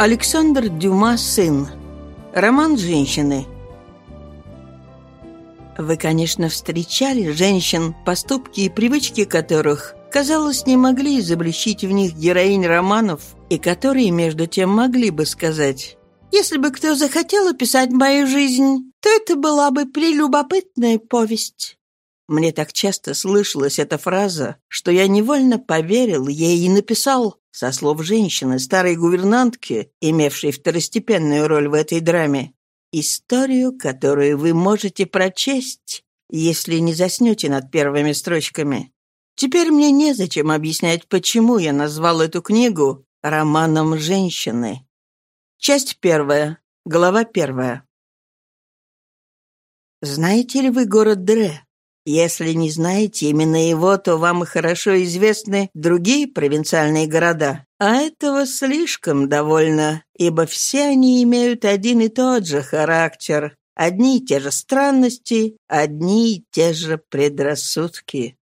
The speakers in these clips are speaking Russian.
Александр Дюма «Сын». Роман женщины. Вы, конечно, встречали женщин, поступки и привычки которых, казалось, не могли изобличить в них героинь романов, и которые, между тем, могли бы сказать «Если бы кто захотел описать мою жизнь, то это была бы прелюбопытная повесть». Мне так часто слышалась эта фраза, что я невольно поверил ей и написал, со слов женщины, старой гувернантки, имевшей второстепенную роль в этой драме, историю, которую вы можете прочесть, если не заснете над первыми строчками. Теперь мне незачем объяснять, почему я назвал эту книгу романом женщины. Часть первая, глава первая. Знаете ли вы город Дре? Если не знаете именно его, то вам хорошо известны другие провинциальные города. А этого слишком довольно, ибо все они имеют один и тот же характер, одни и те же странности, одни и те же предрассудки.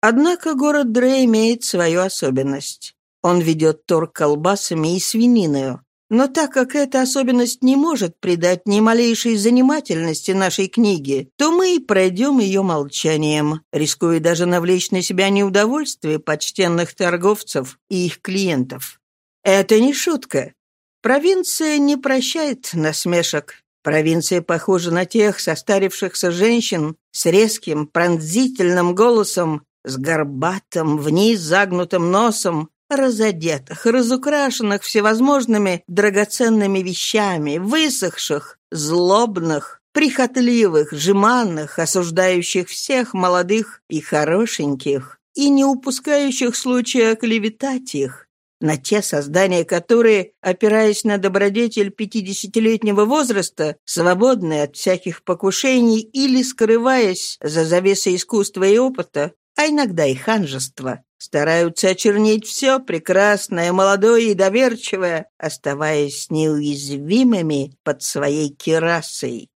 Однако город Дре имеет свою особенность. Он ведет торг колбасами и свининою, но так как эта особенность не может придать ни малейшей занимательности нашей книге, то мы и пройдем ее молчанием, рискуя даже навлечь на себя неудовольствие почтенных торговцев и их клиентов. Это не шутка. Провинция не прощает насмешек. Провинция похожа на тех состарившихся женщин с резким пронзительным голосом, с горбатым, вниз загнутым носом, разодетых, разукрашенных всевозможными драгоценными вещами, высохших, злобных, прихотливых, жеманных, осуждающих всех молодых и хорошеньких, и не упускающих случая клеветать их, на те создания, которые, опираясь на добродетель пятидесятилетнего возраста, свободные от всяких покушений или скрываясь за завесой искусства и опыта, а иногда и ханжества, стараются очернить все прекрасное, молодое и доверчивое, оставаясь неуязвимыми под своей керасой.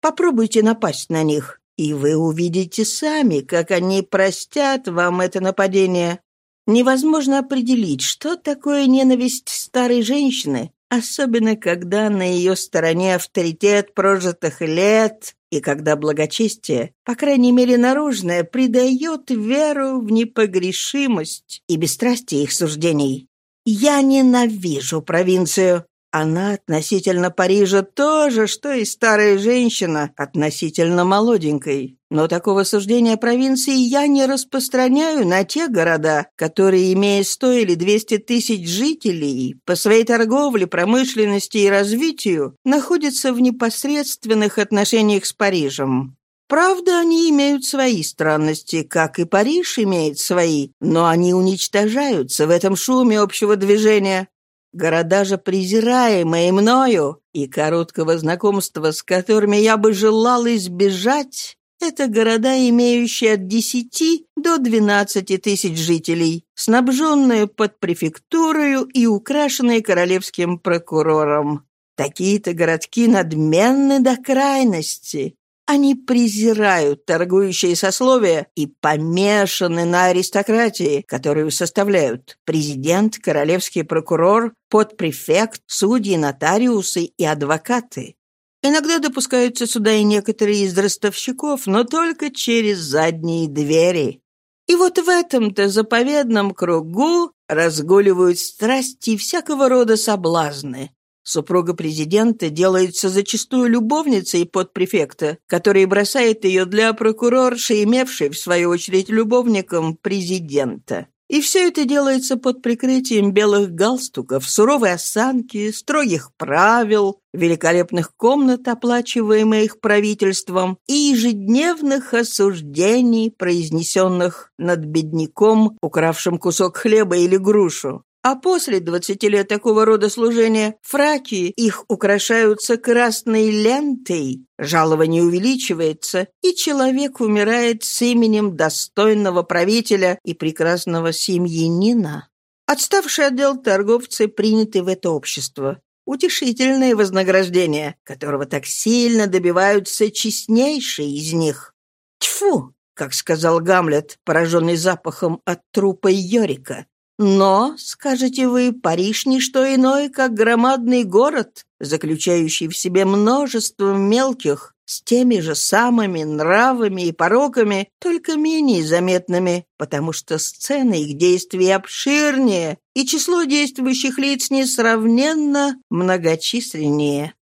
Попробуйте напасть на них, и вы увидите сами, как они простят вам это нападение. Невозможно определить, что такое ненависть старой женщины, особенно когда на ее стороне авторитет прожитых лет, и когда благочестие, по крайней мере наружное, придает веру в непогрешимость и бесстрастие их суждений. Я ненавижу провинцию. Она относительно Парижа то же, что и старая женщина относительно молоденькой. Но такого суждения провинции я не распространяю на те города, которые, имея сто или двести тысяч жителей, по своей торговле, промышленности и развитию, находятся в непосредственных отношениях с Парижем. Правда, они имеют свои странности, как и Париж имеет свои, но они уничтожаются в этом шуме общего движения. Города же, презираемые мною, и короткого знакомства, с которыми я бы желал избежать, это города, имеющие от 10 до 12 тысяч жителей, снабженные под префектурою и украшенные королевским прокурором. Такие-то городки надменны до крайности. Они презирают торгующие сословия и помешаны на аристократии, которую составляют президент, королевский прокурор, подпрефект, судьи, нотариусы и адвокаты. Иногда допускаются сюда и некоторые из ростовщиков, но только через задние двери. И вот в этом-то заповедном кругу разгуливают страсти всякого рода соблазны. Супруга президента делается зачастую любовницей под префекта, который бросает ее для прокурорши, имевшей, в свою очередь, любовником президента. И все это делается под прикрытием белых галстуков, суровой осанки, строгих правил, великолепных комнат, оплачиваемых правительством, и ежедневных осуждений, произнесенных над бедняком, укравшим кусок хлеба или грушу. А после двадцати лет такого рода служения фраки их украшаются красной лентой, жалование увеличивается, и человек умирает с именем достойного правителя и прекрасного семьянина. Отставшие от дел торговцы приняты в это общество. Утешительное вознаграждение, которого так сильно добиваются честнейшие из них. Тьфу, как сказал Гамлет, пораженный запахом от трупа Йорика. Но, скажете вы, Париж не что иное, как громадный город, заключающий в себе множество мелких, с теми же самыми нравами и пороками, только менее заметными, потому что сцены их действий обширнее, и число действующих лиц несравненно многочисленнее.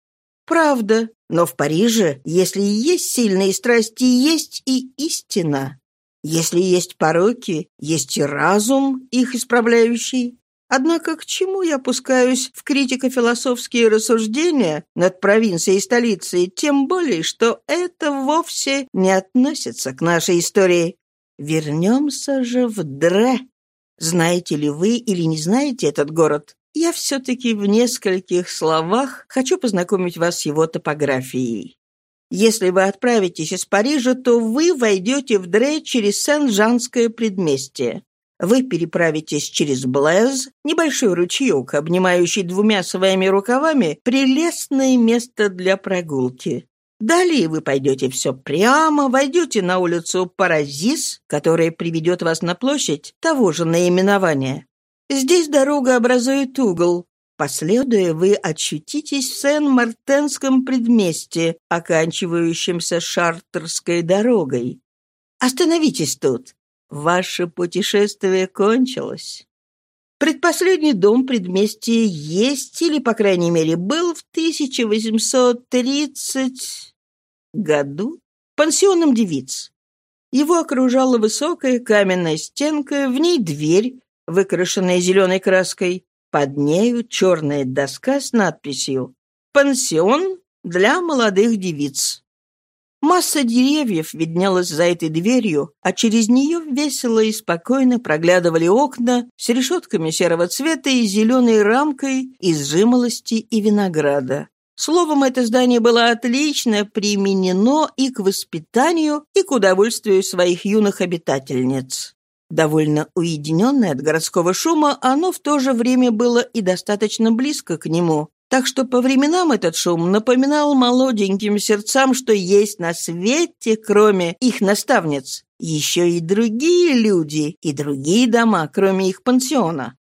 Правда, но в Париже, если есть сильные страсти, есть и истина. Если есть пороки, есть и разум, их исправляющий. Однако к чему я пускаюсь в критико-философские рассуждения над провинцией и столицей, тем более, что это вовсе не относится к нашей истории. Вернемся же в Дре. Знаете ли вы или не знаете этот город? Я все-таки в нескольких словах хочу познакомить вас с его топографией. Если вы отправитесь из Парижа, то вы войдете в Дре через Сен-Жанское предместье. Вы переправитесь через Блэз, небольшой ручеек, обнимающий двумя своими рукавами, прелестное место для прогулки. Далее вы пойдете все прямо, войдете на улицу Паразис, которая приведет вас на площадь того же наименования. Здесь дорога образует угол, Последуя, вы очутитесь в Сен-Мартенском предместе, оканчивающемся Шартерской дорогой. Остановитесь тут. Ваше путешествие кончилось. Предпоследний дом предместья есть, или, по крайней мере, был в 1830 году пансионом девиц. Его окружала высокая каменная стенка, в ней дверь, выкрашенная зеленой краской, под нею черная доска с надписью «Пансион для молодых девиц». Масса деревьев виднелась за этой дверью, а через нее весело и спокойно проглядывали окна с решетками серого цвета и зеленой рамкой из жимолости и винограда. Словом, это здание было отлично применено и к воспитанию, и к удовольствию своих юных обитательниц. Довольно уединенное от городского шума, оно в то же время было и достаточно близко к нему, так что по временам этот шум напоминал молоденьким сердцам, что есть на свете, кроме их наставниц, еще и другие люди и другие дома, кроме их пансиона.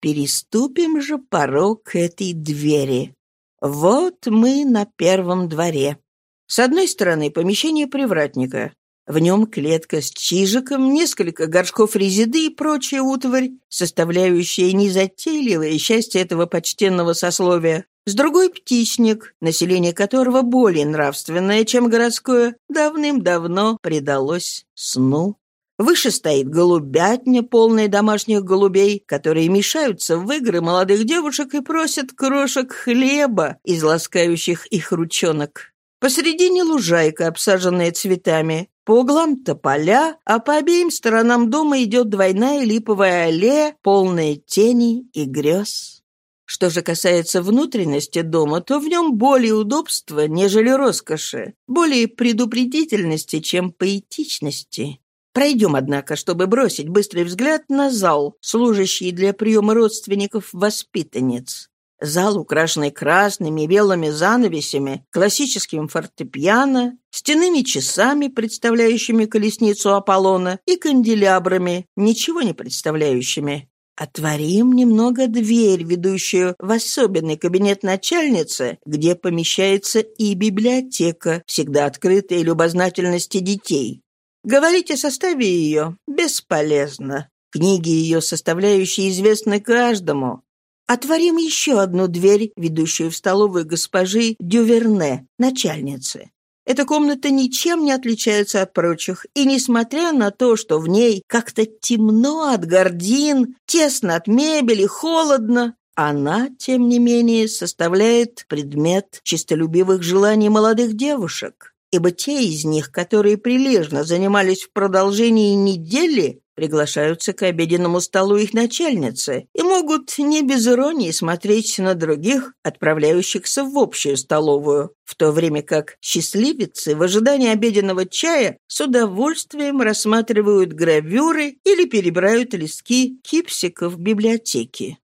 Переступим же порог этой двери. Вот мы на первом дворе. С одной стороны помещение привратника, в нем клетка с чижиком, несколько горшков резиды и прочая утварь, составляющая незатейливое счастье этого почтенного сословия. С другой — птичник, население которого более нравственное, чем городское, давным-давно предалось сну. Выше стоит голубятня, полная домашних голубей, которые мешаются в игры молодых девушек и просят крошек хлеба из ласкающих их ручонок. Посредине лужайка, обсаженная цветами. По углам тополя, а по обеим сторонам дома идет двойная липовая аллея, полная теней и грез. Что же касается внутренности дома, то в нем более удобства, нежели роскоши, более предупредительности, чем поэтичности. Пройдем, однако, чтобы бросить быстрый взгляд на зал, служащий для приема родственников воспитанниц. Зал, украшенный красными и белыми занавесями, классическим фортепиано, стенными часами, представляющими колесницу Аполлона, и канделябрами, ничего не представляющими. Отворим немного дверь, ведущую в особенный кабинет начальницы, где помещается и библиотека, всегда открытая любознательности детей. Говорить о составе ее бесполезно. Книги ее составляющие известны каждому. Отворим еще одну дверь, ведущую в столовую госпожи Дюверне, начальницы. Эта комната ничем не отличается от прочих, и несмотря на то, что в ней как-то темно от гордин, тесно от мебели, холодно, она, тем не менее, составляет предмет чистолюбивых желаний молодых девушек ибо те из них, которые прилежно занимались в продолжении недели, приглашаются к обеденному столу их начальницы и могут не без иронии смотреть на других, отправляющихся в общую столовую, в то время как счастливицы в ожидании обеденного чая с удовольствием рассматривают гравюры или перебирают листки кипсиков в библиотеке.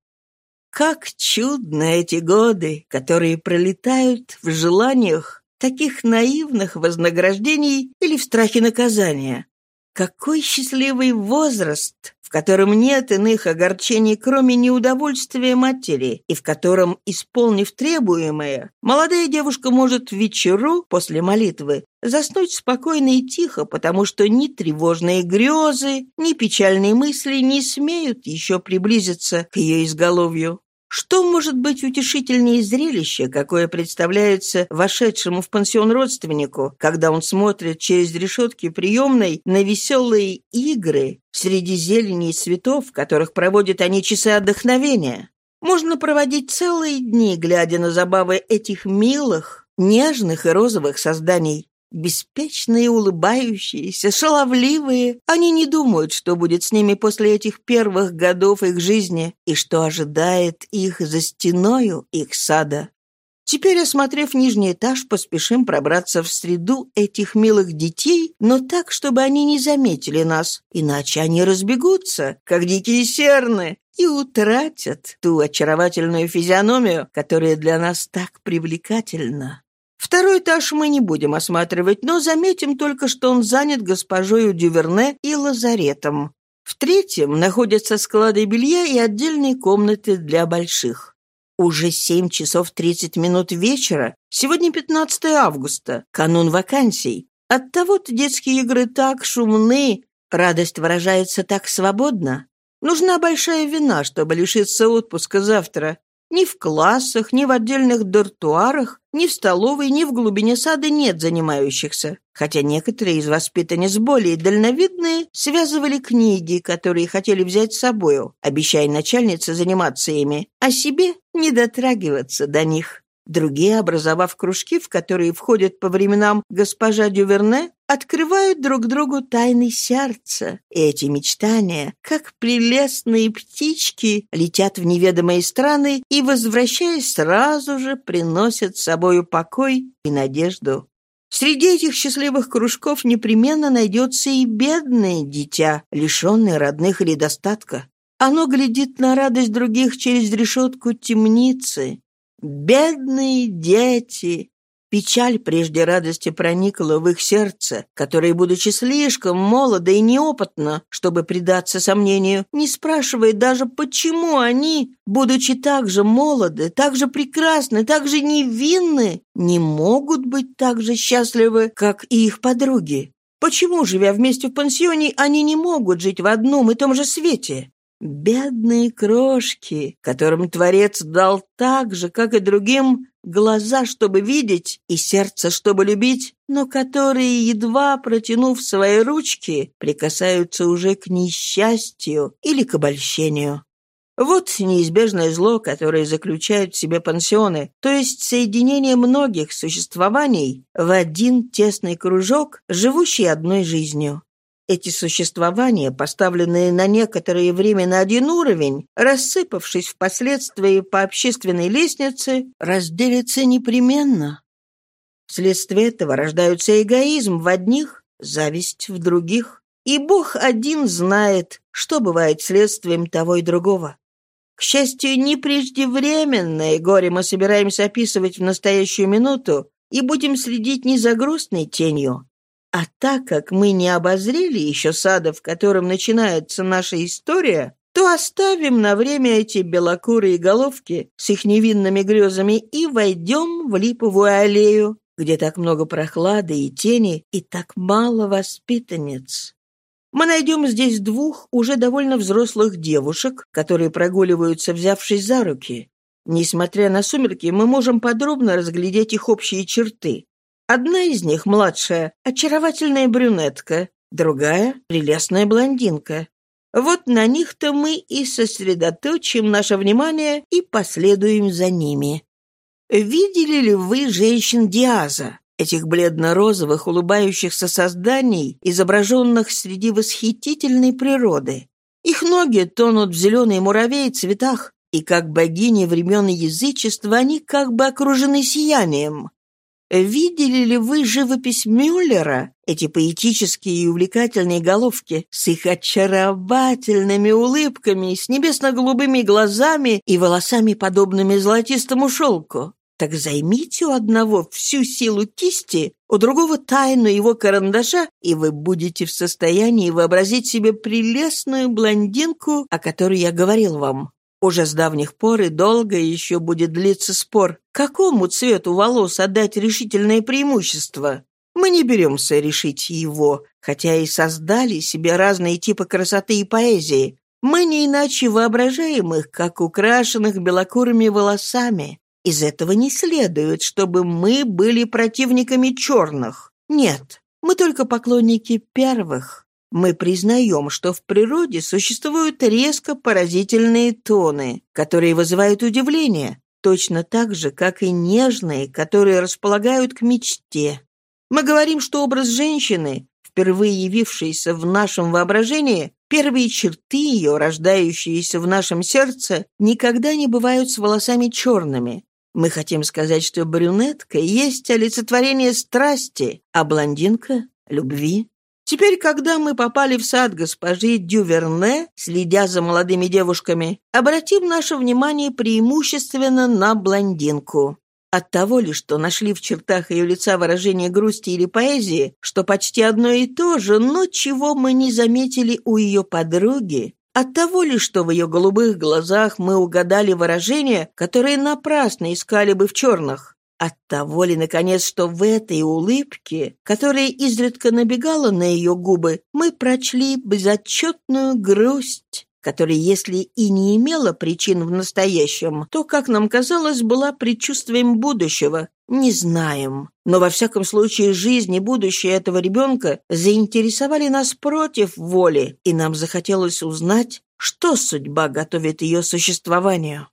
Как чудно эти годы, которые пролетают в желаниях таких наивных вознаграждений или в страхе наказания. Какой счастливый возраст, в котором нет иных огорчений, кроме неудовольствия матери, и в котором, исполнив требуемое, молодая девушка может вечеру после молитвы заснуть спокойно и тихо, потому что ни тревожные грезы, ни печальные мысли не смеют еще приблизиться к ее изголовью. Что может быть утешительнее зрелища, какое представляется вошедшему в пансион родственнику, когда он смотрит через решетки приемной на веселые игры среди зелени и цветов, в которых проводят они часы отдохновения? Можно проводить целые дни, глядя на забавы этих милых, нежных и розовых созданий, Беспечные, улыбающиеся, шаловливые, они не думают, что будет с ними после этих первых годов их жизни и что ожидает их за стеною их сада. Теперь, осмотрев нижний этаж, поспешим пробраться в среду этих милых детей, но так, чтобы они не заметили нас, иначе они разбегутся, как дикие серны, и утратят ту очаровательную физиономию, которая для нас так привлекательна. Второй этаж мы не будем осматривать, но заметим только, что он занят госпожою Дюверне и лазаретом. В третьем находятся склады белья и отдельные комнаты для больших. Уже 7 часов 30 минут вечера. Сегодня 15 августа, канун вакансий. Оттого-то детские игры так шумны, радость выражается так свободно. Нужна большая вина, чтобы лишиться отпуска завтра. Ни в классах, ни в отдельных дартуарах, ни в столовой, ни в глубине сада нет занимающихся, хотя некоторые из воспитанниц более дальновидные связывали книги, которые хотели взять с собою, обещая начальнице заниматься ими, а себе не дотрагиваться до них. Другие, образовав кружки, в которые входят по временам госпожа Дюверне, открывают друг другу тайны сердца. И эти мечтания, как прелестные птички, летят в неведомые страны и, возвращаясь сразу же, приносят с собою покой и надежду. Среди этих счастливых кружков непременно найдется и бедное дитя, лишенное родных или достатка. Оно глядит на радость других через решетку темницы, Бедные дети! Печаль прежде радости проникла в их сердце, которое, будучи слишком молодо и неопытно, чтобы предаться сомнению, не спрашивает даже, почему они, будучи так же молоды, так же прекрасны, так же невинны, не могут быть так же счастливы, как и их подруги. Почему, живя вместе в пансионе, они не могут жить в одном и том же свете? Бедные крошки, которым Творец дал так же, как и другим, глаза, чтобы видеть, и сердце, чтобы любить, но которые, едва протянув свои ручки, прикасаются уже к несчастью или к обольщению. Вот неизбежное зло, которое заключают в себе пансионы, то есть соединение многих существований в один тесный кружок, живущий одной жизнью. Эти существования, поставленные на некоторое время на один уровень, рассыпавшись впоследствии по общественной лестнице, разделятся непременно. Вследствие этого рождаются эгоизм в одних, зависть в других. И Бог один знает, что бывает следствием того и другого. К счастью, не преждевременное горе мы собираемся описывать в настоящую минуту и будем следить не за грустной тенью, а так как мы не обозрели еще сада, в котором начинается наша история, то оставим на время эти белокурые головки с их невинными грезами и войдем в липовую аллею, где так много прохлады и тени и так мало воспитанниц. Мы найдем здесь двух уже довольно взрослых девушек, которые прогуливаются, взявшись за руки. Несмотря на сумерки, мы можем подробно разглядеть их общие черты. Одна из них, младшая, очаровательная брюнетка, другая — прелестная блондинка. Вот на них-то мы и сосредоточим наше внимание и последуем за ними. Видели ли вы женщин Диаза, этих бледно-розовых улыбающихся созданий, изображенных среди восхитительной природы? Их ноги тонут в зеленой муравей цветах, и как богини времен язычества они как бы окружены сиянием. Видели ли вы живопись Мюллера, эти поэтические и увлекательные головки с их очаровательными улыбками, с небесно-голубыми глазами и волосами, подобными золотистому шелку? Так займите у одного всю силу кисти, у другого тайну его карандаша, и вы будете в состоянии вообразить себе прелестную блондинку, о которой я говорил вам. Уже с давних пор и долго еще будет длиться спор, какому цвету волос отдать решительное преимущество. Мы не беремся решить его, хотя и создали себе разные типы красоты и поэзии. Мы не иначе воображаем их, как украшенных белокурыми волосами. Из этого не следует, чтобы мы были противниками черных. Нет, мы только поклонники первых. Мы признаем, что в природе существуют резко поразительные тоны, которые вызывают удивление, точно так же, как и нежные, которые располагают к мечте. Мы говорим, что образ женщины, впервые явившийся в нашем воображении, первые черты ее, рождающиеся в нашем сердце, никогда не бывают с волосами черными. Мы хотим сказать, что брюнетка есть олицетворение страсти, а блондинка — любви. Теперь, когда мы попали в сад госпожи Дюверне, следя за молодыми девушками, обратим наше внимание преимущественно на блондинку. От того ли, что нашли в чертах ее лица выражение грусти или поэзии, что почти одно и то же, но чего мы не заметили у ее подруги, от того ли, что в ее голубых глазах мы угадали выражение, которое напрасно искали бы в черных, от того ли, наконец, что в этой улыбке, которая изредка набегала на ее губы, мы прочли безотчетную грусть, которая, если и не имела причин в настоящем, то, как нам казалось, была предчувствием будущего. Не знаем. Но во всяком случае жизнь и будущее этого ребенка заинтересовали нас против воли, и нам захотелось узнать, что судьба готовит ее существованию.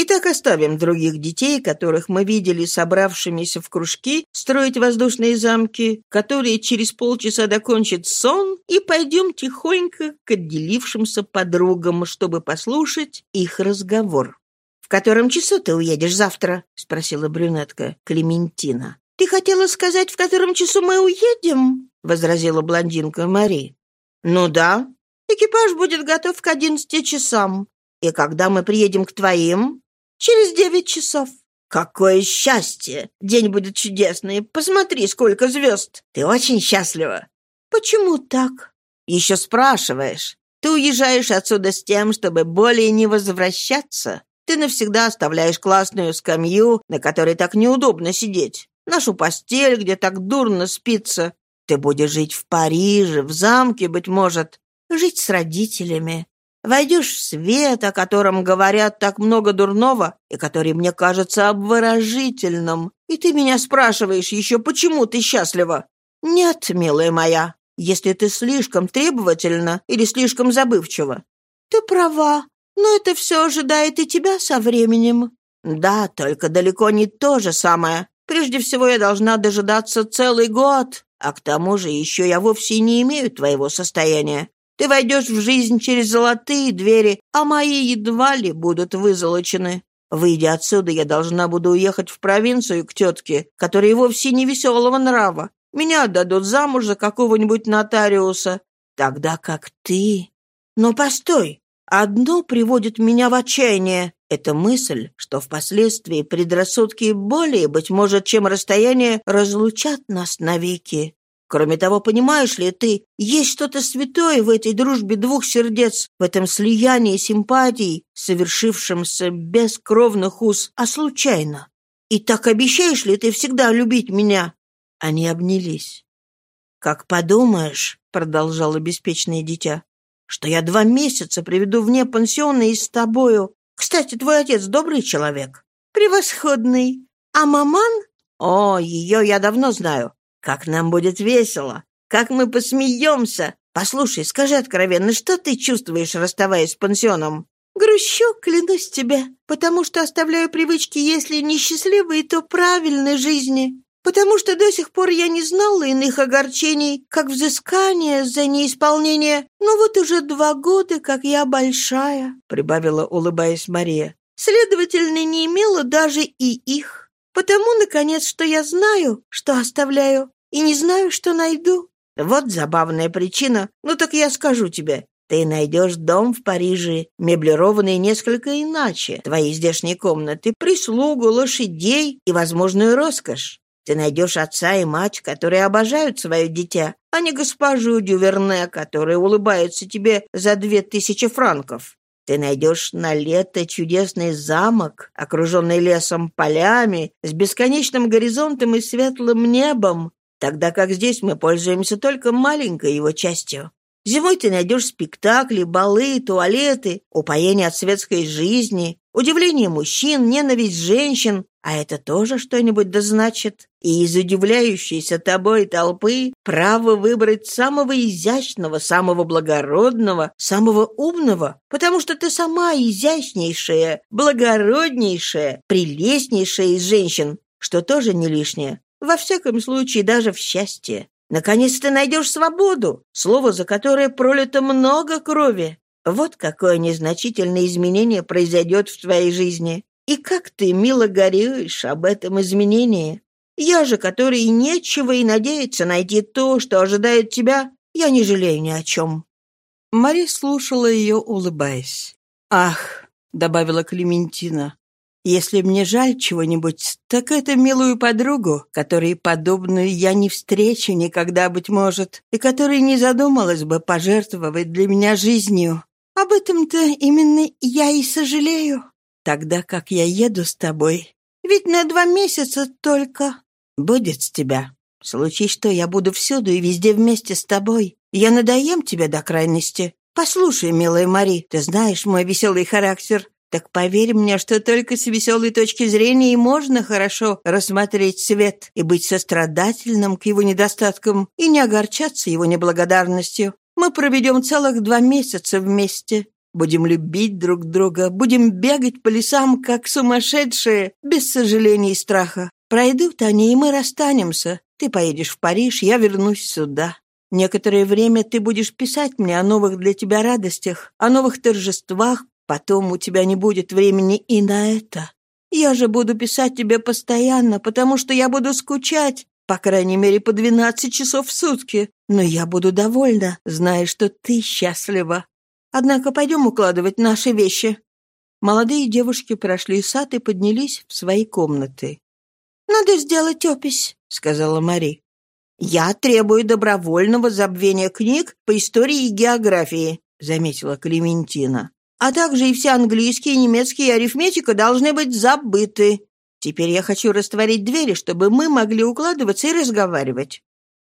Итак, оставим других детей, которых мы видели собравшимися в кружки строить воздушные замки, которые через полчаса докончат сон, и пойдем тихонько к отделившимся подругам, чтобы послушать их разговор. «В котором часу ты уедешь завтра?» — спросила брюнетка Клементина. «Ты хотела сказать, в котором часу мы уедем?» — возразила блондинка Мари. «Ну да. Экипаж будет готов к одиннадцати часам. И когда мы приедем к твоим?» Через девять часов. Какое счастье! День будет чудесный. Посмотри, сколько звезд. Ты очень счастлива. Почему так? Еще спрашиваешь. Ты уезжаешь отсюда с тем, чтобы более не возвращаться. Ты навсегда оставляешь классную скамью, на которой так неудобно сидеть. Нашу постель, где так дурно спится. Ты будешь жить в Париже, в замке, быть может. Жить с родителями, Войдешь в свет, о котором говорят так много дурного, и который мне кажется обворожительным, и ты меня спрашиваешь еще, почему ты счастлива? Нет, милая моя, если ты слишком требовательна или слишком забывчива. Ты права, но это все ожидает и тебя со временем. Да, только далеко не то же самое. Прежде всего я должна дожидаться целый год, а к тому же еще я вовсе не имею твоего состояния. Ты войдешь в жизнь через золотые двери, а мои едва ли будут вызолочены. Выйдя отсюда, я должна буду уехать в провинцию к тетке, которая вовсе не веселого нрава. Меня отдадут замуж за какого-нибудь нотариуса, тогда как ты... Но постой, одно приводит меня в отчаяние. Это мысль, что впоследствии предрассудки более, быть может, чем расстояние, разлучат нас навеки. Кроме того, понимаешь ли ты, есть что-то святое в этой дружбе двух сердец, в этом слиянии симпатий, совершившемся без кровных уз, а случайно. И так обещаешь ли ты всегда любить меня?» Они обнялись. «Как подумаешь», — продолжало беспечное дитя, «что я два месяца приведу вне пансиона и с тобою. Кстати, твой отец добрый человек?» «Превосходный. А маман?» «О, ее я давно знаю. Как нам будет весело! Как мы посмеемся! Послушай, скажи откровенно, что ты чувствуешь, расставаясь с пансионом?» «Грущу, клянусь тебе, потому что оставляю привычки, если не счастливые, то правильной жизни. Потому что до сих пор я не знала иных огорчений, как взыскание за неисполнение. Но вот уже два года, как я большая», — прибавила, улыбаясь Мария. «Следовательно, не имела даже и их». Потому, наконец, что я знаю, что оставляю, и не знаю, что найду. Вот забавная причина. Ну так я скажу тебе. Ты найдешь дом в Париже, меблированный несколько иначе, твои здешние комнаты, прислугу, лошадей и возможную роскошь. Ты найдешь отца и мать, которые обожают свое дитя, а не госпожу Дюверне, которая улыбается тебе за две тысячи франков. Ты найдешь на лето чудесный замок, окруженный лесом, полями, с бесконечным горизонтом и светлым небом, тогда как здесь мы пользуемся только маленькой его частью. Зимой ты найдешь спектакли, балы, туалеты, упоение от светской жизни, удивление мужчин, ненависть женщин, а это тоже что-нибудь да значит. И из удивляющейся тобой толпы право выбрать самого изящного, самого благородного, самого умного, потому что ты сама изящнейшая, благороднейшая, прелестнейшая из женщин, что тоже не лишнее. Во всяком случае, даже в счастье. Наконец ты найдешь свободу, слово, за которое пролито много крови. Вот какое незначительное изменение произойдет в твоей жизни. И как ты, мило, горюешь об этом изменении. Я же, который нечего и надеяться найти то, что ожидает тебя, я не жалею ни о чем». Мари слушала ее, улыбаясь. «Ах», — добавила Клементина, «если мне жаль чего-нибудь, так это милую подругу, которой подобную я не встречу никогда, быть может, и которая не задумалась бы пожертвовать для меня жизнью. Об этом-то именно я и сожалею» тогда как я еду с тобой. Ведь на два месяца только. Будет с тебя. Случись что, я буду всюду и везде вместе с тобой. Я надоем тебе до крайности. Послушай, милая Мари, ты знаешь мой веселый характер. Так поверь мне, что только с веселой точки зрения и можно хорошо рассмотреть свет и быть сострадательным к его недостаткам и не огорчаться его неблагодарностью. Мы проведем целых два месяца вместе. Будем любить друг друга, будем бегать по лесам, как сумасшедшие, без сожаления и страха. Пройдут они, и мы расстанемся. Ты поедешь в Париж, я вернусь сюда. Некоторое время ты будешь писать мне о новых для тебя радостях, о новых торжествах, потом у тебя не будет времени и на это. Я же буду писать тебе постоянно, потому что я буду скучать, по крайней мере, по двенадцать часов в сутки. Но я буду довольна, зная, что ты счастлива. Однако пойдем укладывать наши вещи». Молодые девушки прошли сад и поднялись в свои комнаты. «Надо сделать опись», — сказала Мари. «Я требую добровольного забвения книг по истории и географии», — заметила Клементина. «А также и все английские, немецкие и арифметика должны быть забыты. Теперь я хочу растворить двери, чтобы мы могли укладываться и разговаривать».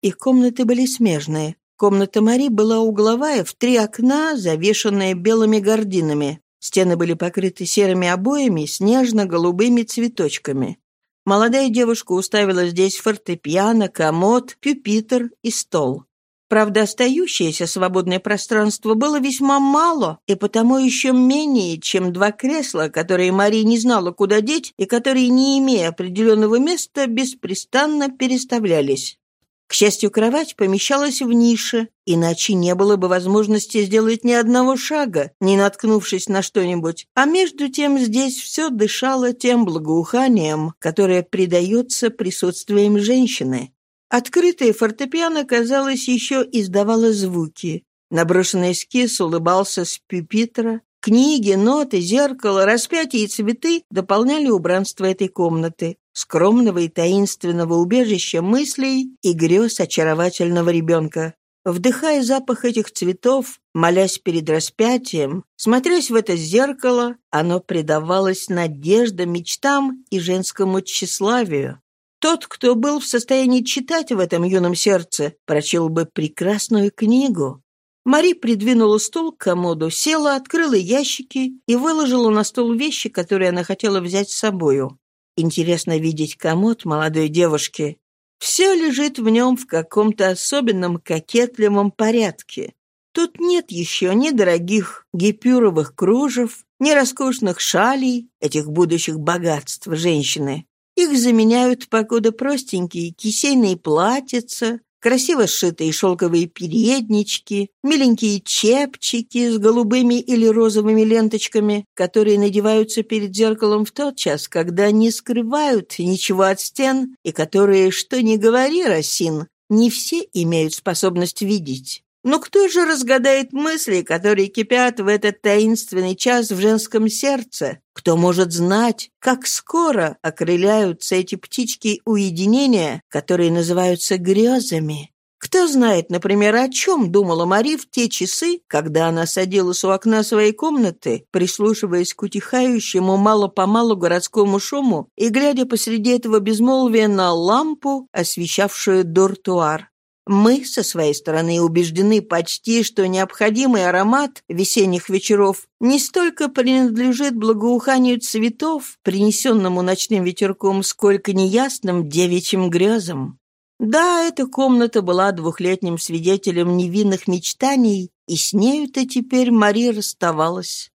Их комнаты были смежные. Комната Мари была угловая, в три окна, завешенная белыми гардинами. Стены были покрыты серыми обоями с нежно-голубыми цветочками. Молодая девушка уставила здесь фортепиано, комод, пюпитр и стол. Правда, остающееся свободное пространство было весьма мало, и потому еще менее, чем два кресла, которые Мари не знала, куда деть, и которые, не имея определенного места, беспрестанно переставлялись. К счастью, кровать помещалась в нише, иначе не было бы возможности сделать ни одного шага, не наткнувшись на что-нибудь. А между тем здесь все дышало тем благоуханием, которое придается присутствием женщины. Открытое фортепиано, казалось, еще издавало звуки. Наброшенный эскиз улыбался с пюпитра. Книги, ноты, зеркало, распятие и цветы дополняли убранство этой комнаты скромного и таинственного убежища мыслей и грез очаровательного ребенка. Вдыхая запах этих цветов, молясь перед распятием, смотрясь в это зеркало, оно предавалось надеждам, мечтам и женскому тщеславию. Тот, кто был в состоянии читать в этом юном сердце, прочел бы прекрасную книгу. Мари придвинула стул к комоду, села, открыла ящики и выложила на стол вещи, которые она хотела взять с собою. Интересно видеть комод молодой девушки. Все лежит в нем в каком-то особенном кокетливом порядке. Тут нет еще ни дорогих гипюровых кружев, ни роскошных шалей, этих будущих богатств женщины. Их заменяют покуда простенькие кисейные платьица, красиво сшитые шелковые переднички, миленькие чепчики с голубыми или розовыми ленточками, которые надеваются перед зеркалом в тот час, когда не скрывают ничего от стен, и которые, что ни говори, Росин, не все имеют способность видеть. Но кто же разгадает мысли, которые кипят в этот таинственный час в женском сердце? Кто может знать, как скоро окрыляются эти птички уединения, которые называются грезами? Кто знает, например, о чем думала Мари в те часы, когда она садилась у окна своей комнаты, прислушиваясь к утихающему мало-помалу городскому шуму и глядя посреди этого безмолвия на лампу, освещавшую дортуар. Мы, со своей стороны, убеждены почти, что необходимый аромат весенних вечеров не столько принадлежит благоуханию цветов, принесенному ночным ветерком, сколько неясным девичьим грезам. Да, эта комната была двухлетним свидетелем невинных мечтаний, и с нею-то теперь Мари расставалась.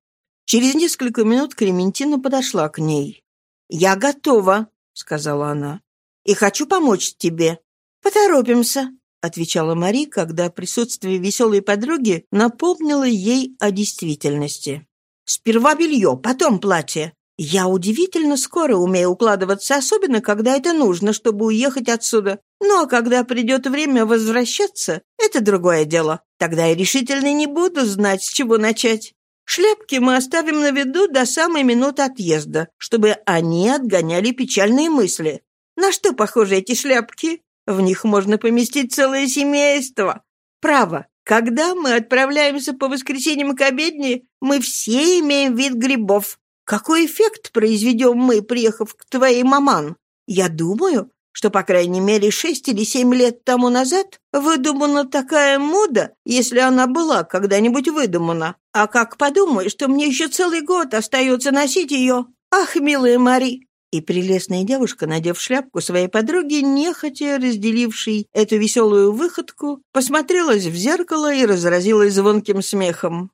Через несколько минут Клементина подошла к ней. «Я готова», — сказала она, — «и хочу помочь тебе. Поторопимся» отвечала Мари, когда присутствие веселой подруги напомнило ей о действительности. «Сперва белье, потом платье. Я удивительно скоро умею укладываться, особенно когда это нужно, чтобы уехать отсюда. Ну а когда придет время возвращаться, это другое дело. Тогда я решительно не буду знать, с чего начать. Шляпки мы оставим на виду до самой минуты отъезда, чтобы они отгоняли печальные мысли. На что похожи эти шляпки? В них можно поместить целое семейство. Право, когда мы отправляемся по воскресеньям к обедне, мы все имеем вид грибов. Какой эффект произведем мы, приехав к твоей маман? Я думаю, что, по крайней мере, шесть или семь лет тому назад выдумана такая мода, если она была когда-нибудь выдумана. А как подумаю, что мне еще целый год остается носить ее? Ах, милая Мари, и прелестная девушка, надев шляпку своей подруги, нехотя разделившей эту веселую выходку, посмотрелась в зеркало и разразилась звонким смехом.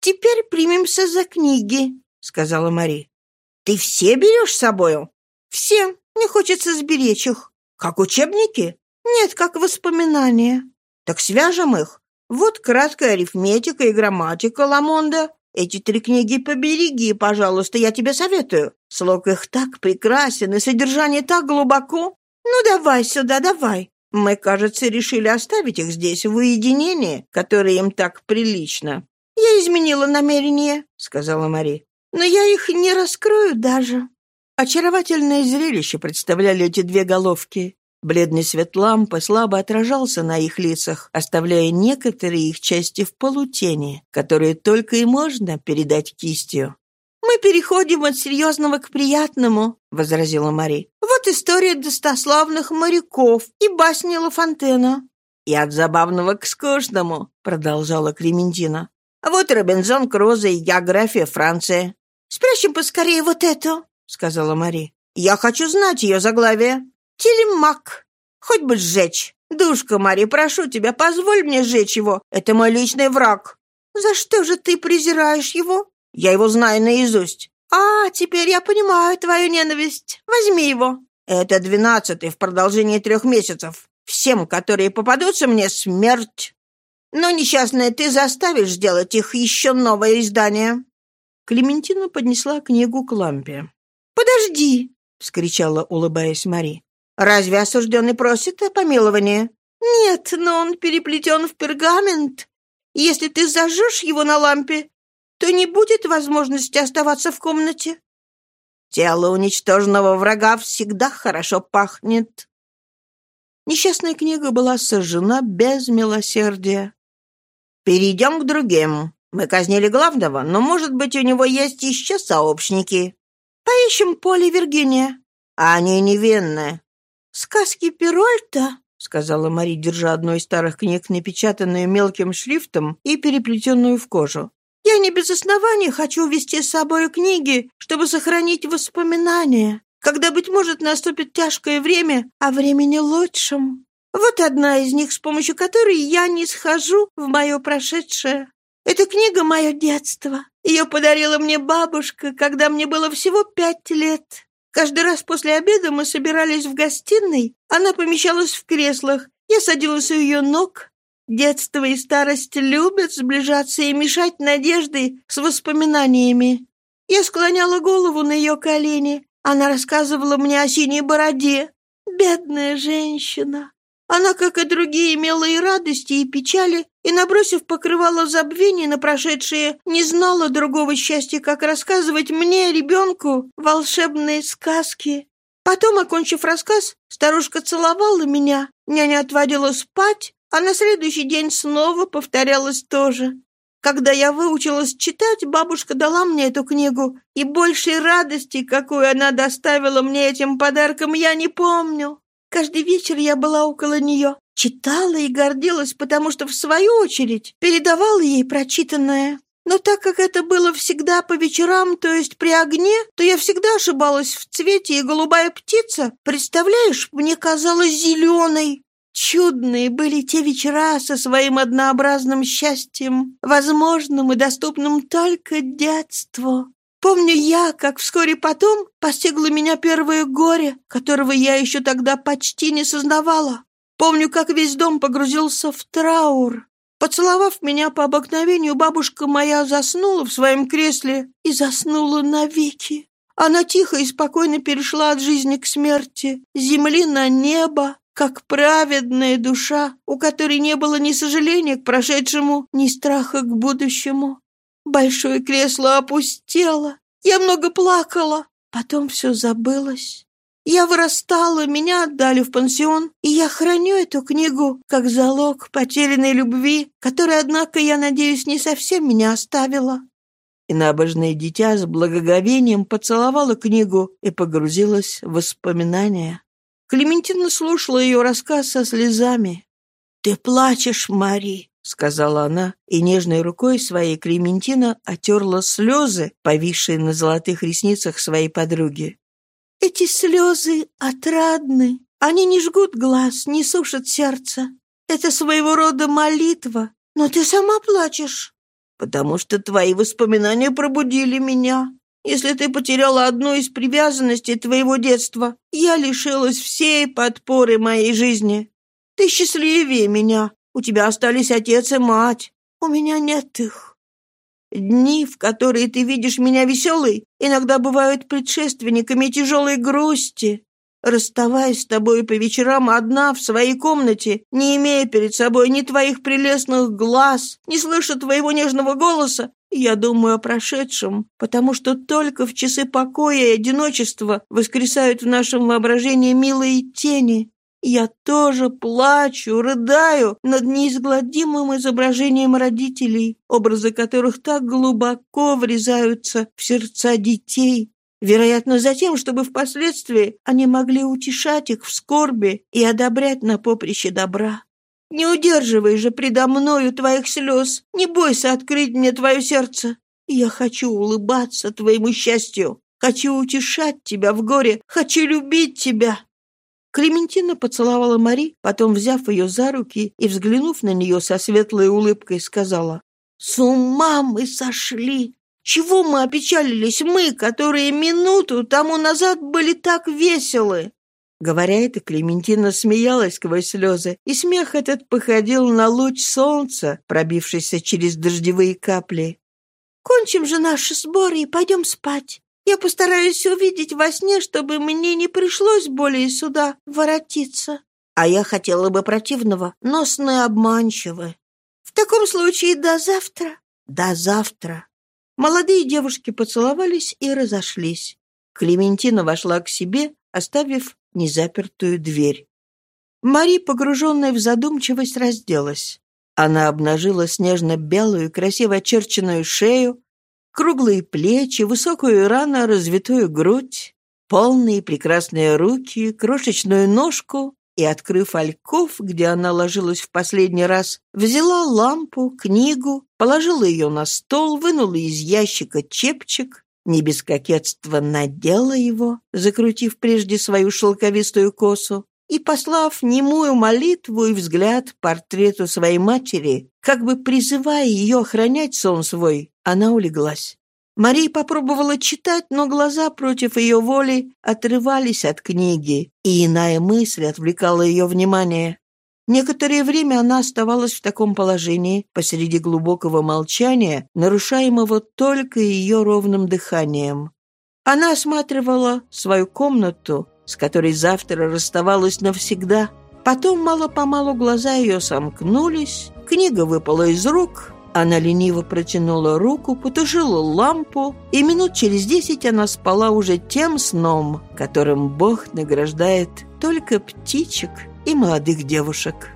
«Теперь примемся за книги», — сказала Мари. «Ты все берешь с собою?» «Все. Мне хочется сберечь их». «Как учебники?» «Нет, как воспоминания». «Так свяжем их. Вот краткая арифметика и грамматика Ламонда, эти три книги побереги, пожалуйста, я тебе советую. Слог их так прекрасен, и содержание так глубоко. Ну, давай сюда, давай. Мы, кажется, решили оставить их здесь, в уединении, которое им так прилично. Я изменила намерение, сказала Мари. Но я их не раскрою даже. Очаровательное зрелище представляли эти две головки. Бледный свет лампы слабо отражался на их лицах, оставляя некоторые их части в полутени, которые только и можно передать кистью. «Мы переходим от серьезного к приятному», — возразила Мари. «Вот история достославных моряков и басни Ла Фонтена». «И от забавного к скучному», — продолжала Клементина. «Вот Робинзон Крузо и география Франции». «Спрячем поскорее вот эту», — сказала Мари. «Я хочу знать ее заглавие». Телемак. Хоть бы сжечь. Душка Мари, прошу тебя, позволь мне сжечь его. Это мой личный враг. За что же ты презираешь его? Я его знаю наизусть. А, теперь я понимаю твою ненависть. Возьми его. Это двенадцатый в продолжении трех месяцев. Всем, которые попадутся мне, смерть. Но, несчастная, ты заставишь сделать их еще новое издание. Клементина поднесла книгу к лампе. «Подожди!» — вскричала, улыбаясь Мари. Разве осужденный просит о помиловании? Нет, но он переплетен в пергамент. Если ты зажжешь его на лампе, то не будет возможности оставаться в комнате. Тело уничтоженного врага всегда хорошо пахнет. Несчастная книга была сожжена без милосердия. Перейдем к другим. Мы казнили главного, но, может быть, у него есть еще сообщники. Поищем Поле Виргиния. Они невинны. «Сказки Перольта», — сказала Мари, держа одну из старых книг, напечатанную мелким шрифтом и переплетенную в кожу. «Я не без основания хочу увезти с собой книги, чтобы сохранить воспоминания, когда, быть может, наступит тяжкое время, а времени лучшем. Вот одна из них, с помощью которой я не схожу в мое прошедшее. Эта книга — мое детство. Ее подарила мне бабушка, когда мне было всего пять лет. Каждый раз после обеда мы собирались в гостиной, она помещалась в креслах, я садилась у ее ног. Детство и старость любят сближаться и мешать надежды с воспоминаниями. Я склоняла голову на ее колени. Она рассказывала мне о синей бороде. Бедная женщина. Она, как и другие, имела и радости, и печали, и, набросив покрывало забвения на прошедшее, не знала другого счастья, как рассказывать мне, ребенку, волшебные сказки. Потом, окончив рассказ, старушка целовала меня, няня отводила спать, а на следующий день снова повторялось то же. Когда я выучилась читать, бабушка дала мне эту книгу, и большей радости, какую она доставила мне этим подарком, я не помню. Каждый вечер я была около нее, читала и гордилась, потому что, в свою очередь, передавала ей прочитанное. Но так как это было всегда по вечерам, то есть при огне, то я всегда ошибалась в цвете, и голубая птица, представляешь, мне казалась зеленой. Чудные были те вечера со своим однообразным счастьем, возможным и доступным только детству. Помню я, как вскоре потом постигло меня первое горе, которого я еще тогда почти не сознавала. Помню, как весь дом погрузился в траур. Поцеловав меня по обыкновению, бабушка моя заснула в своем кресле и заснула навеки. Она тихо и спокойно перешла от жизни к смерти, земли на небо, как праведная душа, у которой не было ни сожаления к прошедшему, ни страха к будущему. Большое кресло опустело. Я много плакала. Потом все забылось. Я вырастала, меня отдали в пансион, и я храню эту книгу как залог потерянной любви, которая, однако, я надеюсь, не совсем меня оставила». И набожное дитя с благоговением поцеловала книгу и погрузилась в воспоминания. Клементина слушала ее рассказ со слезами. «Ты плачешь, Мари», — сказала она, и нежной рукой своей Клементина отерла слезы, повисшие на золотых ресницах своей подруги. «Эти слезы отрадны. Они не жгут глаз, не сушат сердце. Это своего рода молитва. Но ты сама плачешь». «Потому что твои воспоминания пробудили меня. Если ты потеряла одну из привязанностей твоего детства, я лишилась всей подпоры моей жизни. Ты счастливее меня, у тебя остались отец и мать. У меня нет их. Дни, в которые ты видишь меня веселой, иногда бывают предшественниками тяжелой грусти. Расставаясь с тобой по вечерам одна в своей комнате, не имея перед собой ни твоих прелестных глаз, не слыша твоего нежного голоса, я думаю о прошедшем, потому что только в часы покоя и одиночества воскресают в нашем воображении милые тени, я тоже плачу, рыдаю над неизгладимым изображением родителей, образы которых так глубоко врезаются в сердца детей. Вероятно, за тем, чтобы впоследствии они могли утешать их в скорби и одобрять на поприще добра. Не удерживай же предо мною твоих слез, не бойся открыть мне твое сердце. Я хочу улыбаться твоему счастью, хочу утешать тебя в горе, хочу любить тебя, Клементина поцеловала Мари, потом, взяв ее за руки и взглянув на нее со светлой улыбкой, сказала, «С ума мы сошли! Чего мы опечалились, мы, которые минуту тому назад были так веселы?» Говоря это, Клементина смеялась сквозь слезы, и смех этот походил на луч солнца, пробившийся через дождевые капли. «Кончим же наши сборы и пойдем спать. Я постараюсь увидеть во сне, чтобы мне не пришлось более сюда воротиться. А я хотела бы противного, но сны обманчивы. В таком случае до завтра. До завтра. Молодые девушки поцеловались и разошлись. Клементина вошла к себе, оставив незапертую дверь. Мари, погруженная в задумчивость, разделась. Она обнажила снежно-белую, красиво очерченную шею, Круглые плечи, высокую рано развитую грудь, полные прекрасные руки, крошечную ножку и, открыв альков, где она ложилась в последний раз, взяла лампу, книгу, положила ее на стол, вынула из ящика чепчик, не без кокетства надела его, закрутив прежде свою шелковистую косу, и, послав немую молитву и взгляд портрету своей матери, как бы призывая ее охранять сон свой, она улеглась. Мария попробовала читать, но глаза против ее воли отрывались от книги, и иная мысль отвлекала ее внимание. Некоторое время она оставалась в таком положении, посреди глубокого молчания, нарушаемого только ее ровным дыханием. Она осматривала свою комнату, с которой завтра расставалась навсегда. Потом мало-помалу глаза ее сомкнулись, книга выпала из рук, она лениво протянула руку, потушила лампу, и минут через десять она спала уже тем сном, которым Бог награждает только птичек и молодых девушек.